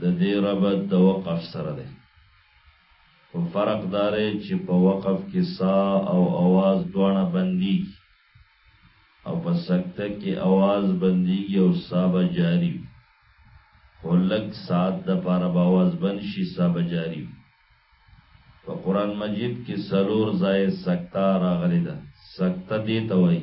د دې ربط د وقف سره دی خو فرق داره چې په وقف کې سا او اواز دواړه بندي او په سکته کې اواز بندي او سا به جاری خو لک سات د پاره به اواز بند شي سا به جاری په قران مجید کې سلور ځای سکته راغلی ده سکته دې ته وایي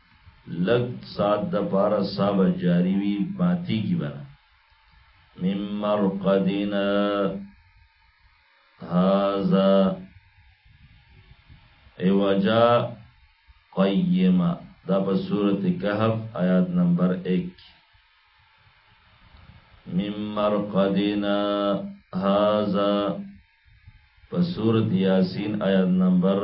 لګ سات د پارا صاحب جاری وی ماتی کی بنا من مرقدنا هذا ایوجا قیمه دا په سورت کهف آیات نمبر ایک من مرقدنا هذا په سورت یاسین آیات نمبر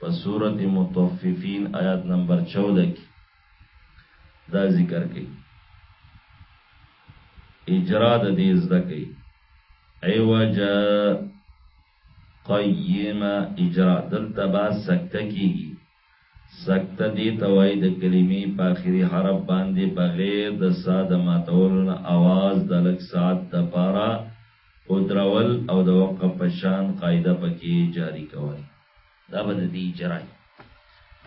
په سورة مطففين آيات نمبر چوده کی دا ذکر کئی اجرا د دې زده کوي ایوجا قیمه اجرا دلته با سکته کیږي سکته دې توای د کلمې په اخري حرف باندې بغیر د ساده ماتول نه आवाज د لک سات د پارا او درول او د وقف پشان قاعده پکې جاری کوي دا به د دې اجرای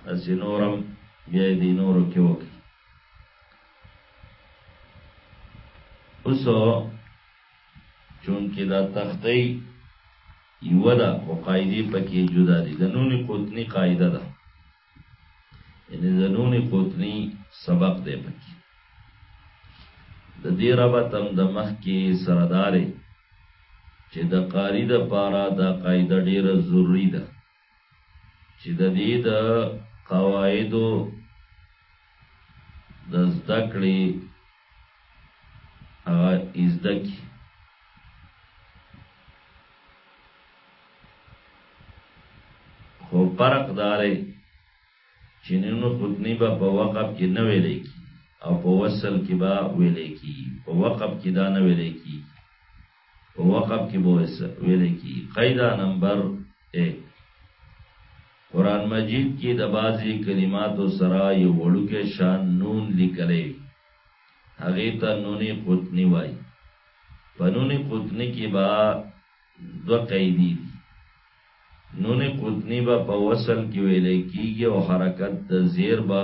داسې نورم بیا یې دې نورو کې وکړي اوس چونکې دا تختې یوه ده خو قاعدې پکې جدا دي د نونې قطني قاعده ده یعنی د نونې قطنی سبق دی پکې د دې ربط هم د مخ کې سردارې چې د قاری د پاره دا قاعده ډیره ضروری ده چې د دې د قواعدو د زده کړې هغه ازده کی خو فرق داره چې نن خطنی به په وقف کې نه ویل کی او په وصل کې به ویل کی په وقف کې دا نه ویل کی په وقف کې به ویل کی قاعده نمبر 1 قران مجید کې د بازي کلماتو سره یو وړوکې شان نون لیکلې هغه ته نونې قطنی وای په نونې قطنی کې با دو قیدی دي نونې قطنی با په وصل کې ویل کیږي او حرکت د زیر با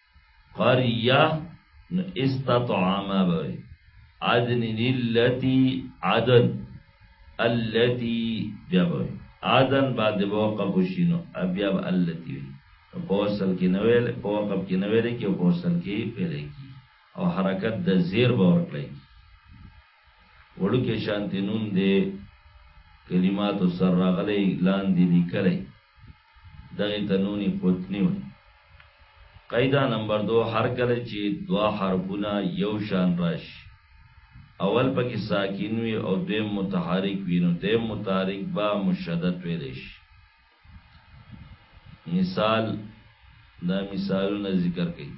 قريه نو استطعم بوي عدن التي عدن التي بیا بوي عدن بعد بوقف شینو بیا به التي وي په وصل کې نه ویل په وقف کې نه ویل کې په وصل کې پیل کی او حرکت د زیر باور کړی وړو کې شانتی نون دی کلمات سره غلې لاندې لیکلې دنی ته نونی پوتنی وای قاعده نمبر دو هر کله چې دوا حرفونه یو شان راشي اول پکې ساکن وي او دویم متحرک وي نو دویم متحرک با مشدد ویل شي مثال دا مثالونه ذکر کړي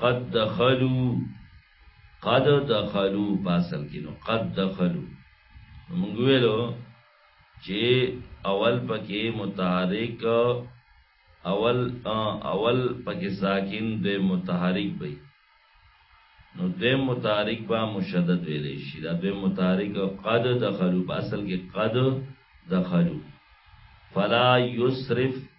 قد دخلوا قد دخلو په اصل کې نو قد دخلو موږ ویلو چې اول پکې متحرک اول اول پکې ساکن د متحرک وي نو د متحرک با مشدد ویل شي دا د متحرک قد دخلو په اصل کې قد دخلو فلا یسرف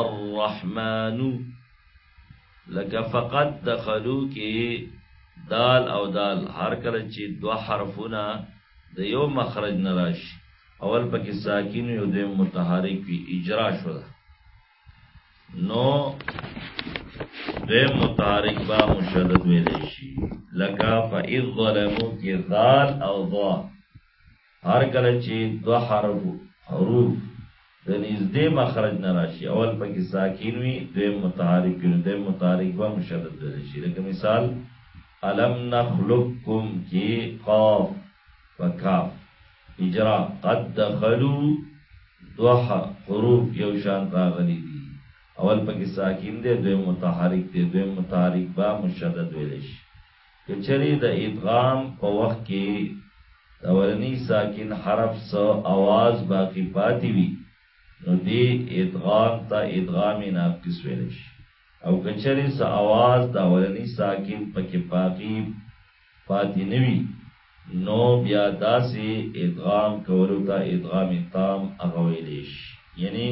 الرحمن لکه فقط دخلو کې دال او دال هر کله چې دوه حرفونه د یو مخرج نه راشي اول پکې ساکن یو د متحرک وی اجرا شو ده نو د متحرک با مشدد ویل شي لکه فإذ ظلموا کې دال او ضاد هر کله چي دوه حرف، حروف، د نږدې مخرج نه راشي، اول پکي ساکن وي، دویم متحرک وي، نو دویم متحرک به مشدد ویل شي، لکه مثال، الم نخلقکم کي قاف په کاف اجرا، قد دخلو دوه ح، حروف، یو شان راغلي دي، اول پکي ساکن دی، دویم متحرک دی، دویم متحرک به مشدد ویل شي. که چری د ادغام په وخت کې د اولنی ساکن حرف سو اواز باقی پاتی وی نو دی ادغام تا ادغام ناقص ویل شي او کچری س اواز دا ولنی ساکن پکې باقی پاتې نوي نو بیا داسې ادغام کولو ته ادغام تام اغویلیش یعنی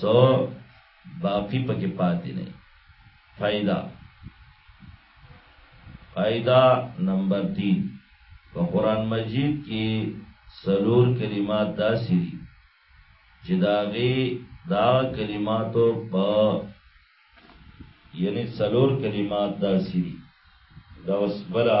سو باقی پکې پاتې نه فائدہ فائدہ نمبر 3 په قران مجید کې سلور کلمات داسې دي چې داغي دا کلماتو په یعنی سلور کلمات داسې دي دا وسبلا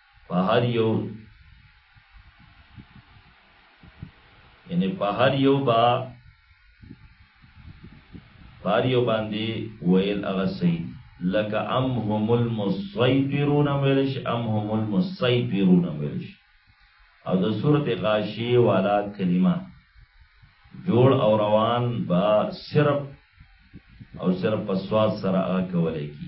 په هر یو یعنی په هر یو با بار یو باندې ویل هغه صحیح لکه ام هم المسیطرون ویلش ام هم المسیطرون ویلش او د صورت غاشی والا کلمه جوړ او روان با صرف او صرف پسواد سره هغه کولای کی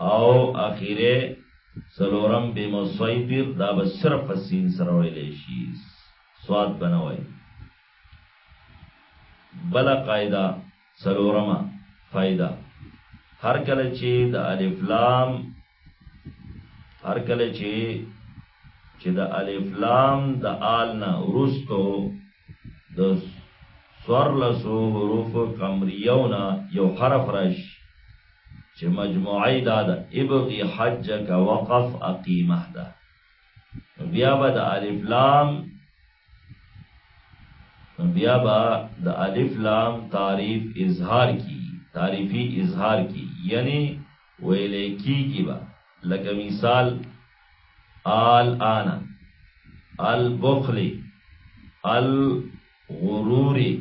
او اخیره سلورم به مصیبر دا به صرف سین سره ویلې شي سواد بنوي بل قاعده سلورم فائدہ هر کله چې د الف لام هر کله چې چې د الف لام د آل نه ورستو د سور لسو حروف قمریونه یو حرف راشي چې مجموعه دا ده ابغي حجک وقف اقیمه ده بیا به د الف لام بیا به د الف لام تعریف اظهار کی تعریفی اظهار کی یعنی ویلې کی کی با لکه مثال آل آنا البخلی ال وروری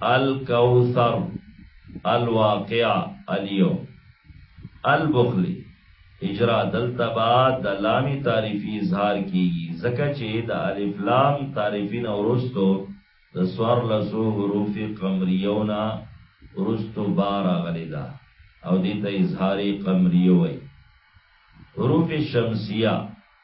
الکوثر الواقعه الیو البخلی اجرا دلته با د لام تعریفی اظهار کیږي ځکه چې د الف لام تعریفی نه ورستو د سوار لسو حروف قمریونا ورستو بار غلی دا او دې ته اظهار قمریو وي حروف شمسیه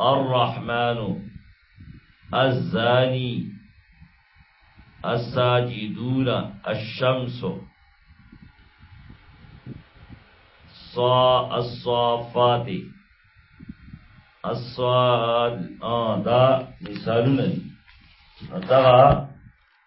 الرحمن الزانی الساجدون الشمس صا الصافات الصاد دا مثالونه دي دا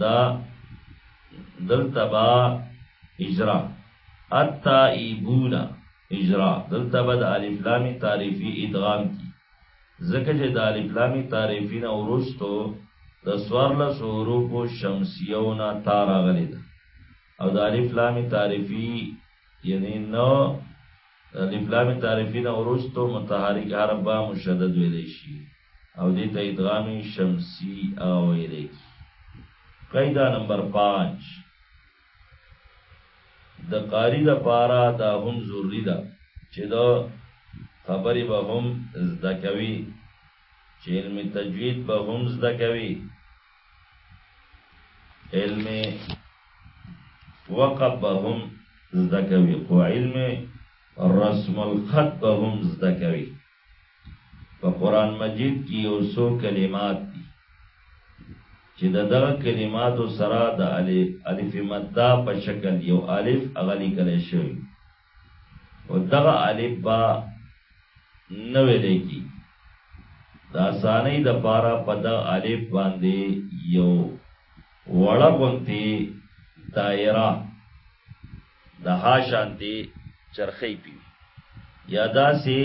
دا دلته با اجرا التائبون اجرا دلته به د الف لام تعریفی ادغام کی ځکه چې د الف لام تعریفی نه ورستو د سوار له حروف شمسیو نه تار غلی ده او د الف لام تعریفی یعنی نو الف لام تعریفی نه ورستو متحرک حرف با مشدد ویلې شي او دې ته ادغام شمسی او ویلې قاعده نمبر 5 د قاری د پارا دا هم ضروری ده چې دا خبرې به هم زده کوي چې علم تجوید به هم زده کوي علم وقب به هم زده کوي خو علم رسم الخط به هم زده کوي په قران مجید کې یو څو کلمات دي چې د دغه کلماتو سره د الف مدا په شکل یو الف اغلی کلی شوی او دغه الف با نه ویل کی دا اسانه د پاره په د الف باندې یو وړه غونتی دایره د ها شانتی چرخی پی یا داسې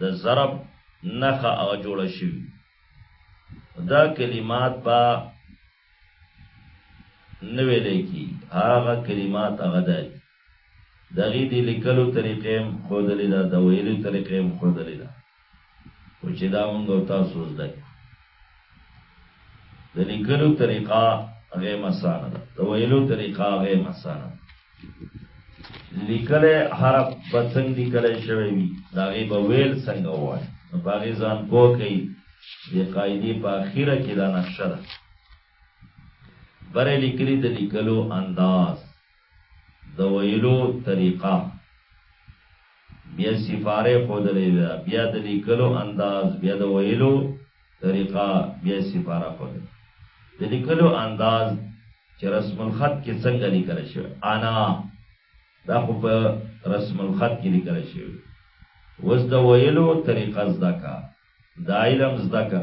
د ضرب نخه او جوړ شي دا کلمات با نوې لکی هغه کلمات هغه دی د هغې د لیکلو طریقه یې هم ښودلې ده، د ویلو طریقه یې هم ښودلې ده، خو چې دا موږ او تاسو زده کړو. د لیکلو طریقه هغه هم اسانه ده، د ویلو طریقه هغه هم اسانه ده. لیکلی حرف به څنګه لیکلی شوی وي د هغې به ویل څنګه ووایي نو په هغې ځان پوه کوي د قاعدې په اخیره کې دا نقشه ده بره لیکلي د لیکلو انداز د ویلو طریقه بیا سفاره خودلې ده بیا د لیکلو انداز بیا د ویلو طریقه بیا سفاره خودلې د لیکلو انداز چې رسم الخط کې څنګه لیکل شوی انا دا خو په رسم الخط کې لیکل شوی وز د ویلو طریقه زده کا دا علم زده کا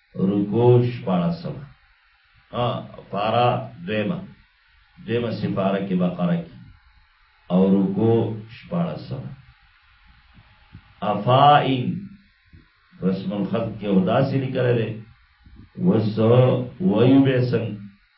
رکوع شپاړسمه پاره دویمه دویمه سپاره کې بقره کې او رکوع شپاړسمه افائن رسم الخط کې هدا سې لیکل لري وسو وایو به څنګه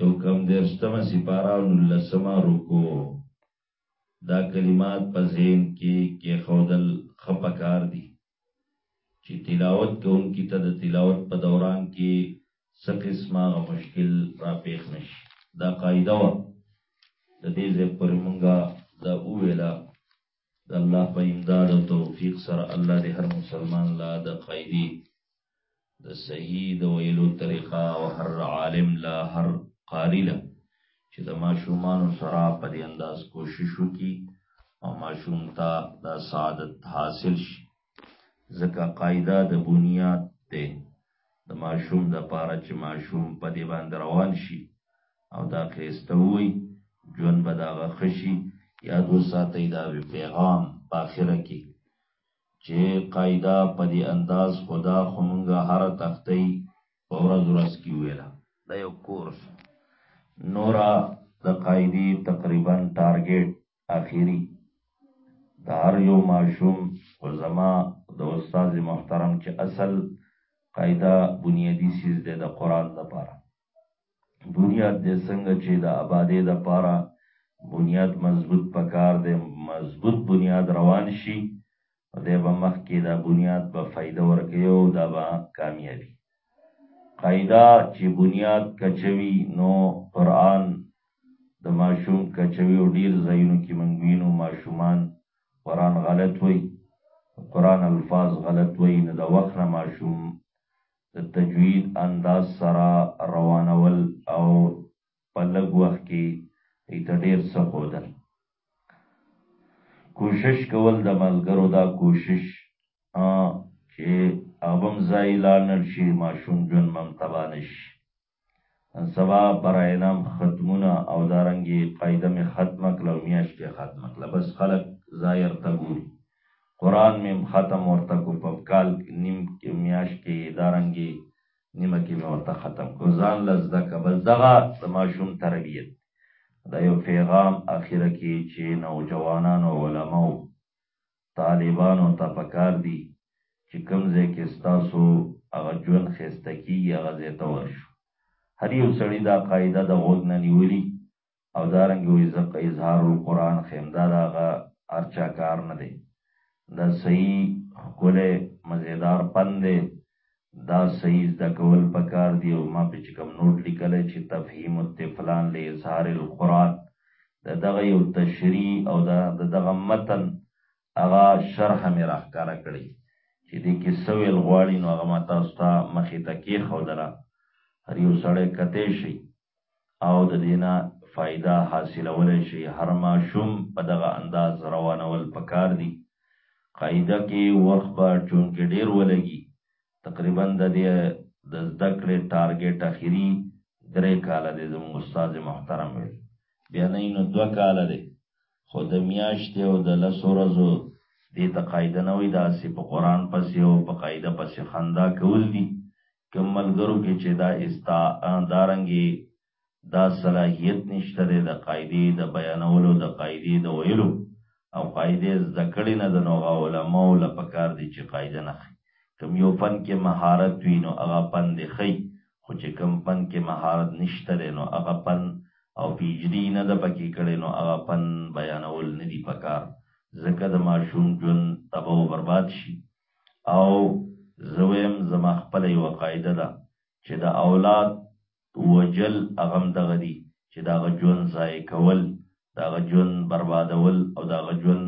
یو کم درشتمه سپارا او نلسمه رکو دا کلمات په ذهن کې کې خودل خپکار دي چې تلاوت کوونکی ته د تلاوت په دوران کې څه قسمه مشکل را پیښ نشي دا قاعده و د دې ځای پر مونږه دا اوویلا د الله په امداد او توفیق سره الله دې هر مسلمان لا د قاعده د صحیح د ویلو طریقه او هر عالم لا هر قاری لا چې د ماشومان سره په دې انداز کوشش وکړي او ماشوم ته د سعادت حاصل شي ځکه قاعده د بنیاد ده د ماشوم د پاره چې ماشوم په دې باندې روان شي او دا خېسته وي ژوند به دا غخشي یا دو ساتي دا پیغام په اخره کې چې قاعده په دې انداز خدا خمونګه هر تختې په ورځ ورځ کې ویلا دا یو کورس نورا د قاعده تقریبا ټارګټ اخیری د هر یو ماشوم او زما د استاد محترم چې اصل قاعده بنیادی سیز ده د قران لپاره بنیاد دې څنګه چې د آبادې لپاره بنیاد مضبوط پکار دی مضبوط بنیاد روان شي نو دی به مخکې دا بنیاد به فایده ورکوي او دا به کامیابي قاعده چې بنیاد کچوي نو قرآن د ماشوم کچوي او ډیر ځایونو کې موږ وینو ماشومان قرآن غلط وي قرآن الفاظ غلط وي نو د وخت نه ماشوم د تجوید انداز سره روانول او په لږ وخت کې دی ته ډېر څه ښودل کوشش کول د ملګرو دا کوشش چې ابم ځای لا نل شي ماشوم جون مم تبانش سبا پر اعلان ختمونه او دارنګي قاعده می ختمه کړو میاشت کې ختمه کړه بس خلک ظاهر ته ګوري قران می ختم ورته کو په کال نیم کې میاشت کې دارنګي نیمه کې مې ورته ختم کو ځان له زده که بس دغه د ماشوم تربیت دا یو پیغام اخره کې چې نوجوانانو علماو طالبانو ته پکار دي چې کوم ځای کې ستاسو هغه ژوند ښایسته کېږي هغه ځای ته ورشو هر یو سړي دا قاعده د غوږ نه نیولي او دارنګه وی زه په اظهار القرآن کښی هم دا داغه هرچا کار نه دی دا صحیح ښکلی مزیدار پند دی دا صحیح زده کول پکار دی او ما په چې کوم نوټ لیکلی چې تفهیم الطفلان لاظهار القرآن د دغه یو تشریح او د دغه متن هغه شرح مې راښکاره کړې چې دې کې څه ویل غواړي نو هغه ما تاسو ته مخې ته کېښودله هر یو سړی کتی شي او د دینه فائدہ حاصلول شي هر ماشوم په دغه انداز روانول پکار دي قاعده کې وخت به چون کې ډیر ولګي تقریبا د دې د زده کړې ټارګټ اخیری درې کال دی زموږ استاد محترم وي بیا نه نو دوه کال دی خو د میاشتې او د لس ورځو دې ته قاعده نه وي داسې په قرآن پسې او په قاعده پسې خندا کول دي کوم ملګرو کې چې دا استا دارنګي دا صلاحیت نشته د قاعده د بیانولو د قاعده د ویلو او قاعده زده کړې نه د نوغه علما او لپکار دي چې قاعده نه خي کوم یو فن کې مهارت وي نو هغه فن دی خي خو چې کوم فن کې مهارت نشته نو هغه فن او پیجدی نه د پکې کړي نو هغه فن بیانول نه دي پکار ځکه د ماشوم ژوند تباہ او برباد شي او زویم زما خپل یو قاعده ده چې د اولاد وجل اغم دغه دي چې دا غجون ځای کول دا غجون بربادول او دا غجون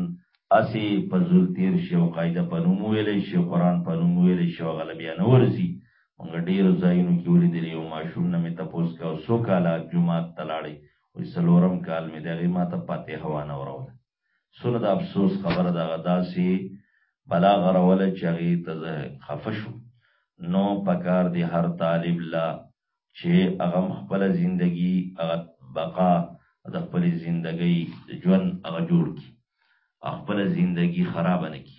اسی په زول تیر شي او قاعده په نوم ویلې شي قران په نوم ویلې شي غلبیا نه ورزي موږ ډیر ځایونو کې ولیدل یو ماشوم نه مې تپوس کا او سو کاله جمعه تلاړي وې سلورم کال مې دغه ماته پاتې هوا نه وروله سونه د افسوس خبره ده هغه داسې بلا غروله چې هغې ته زه خفه شوم نو پکار دی هر طالب لا چې هغه خپل زندگی هغه بقا د خپل زندګۍ ژوند هغه جوړ کی خپل زندگی خراب نه کی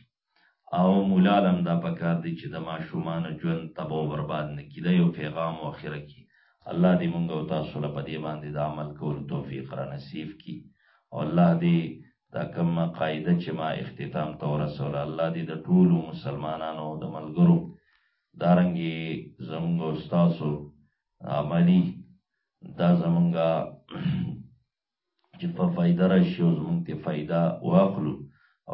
او مولالم دا پکار دی چې د ماشومان ژوند تبو برباد نه کی دا یو پیغام او اخره کی الله دې مونږ او تاسو له پدې باندې د عمل کولو توفیق را نصیب کی او الله دې دا کوم قاعده چې ما اختتام ته ورسول الله دې د ټولو مسلمانانو او د ملګرو دارنګي زمونږ او تاسو عملی دا زمونږه چې په فایده راشي او زمونږ ته فایده واخلو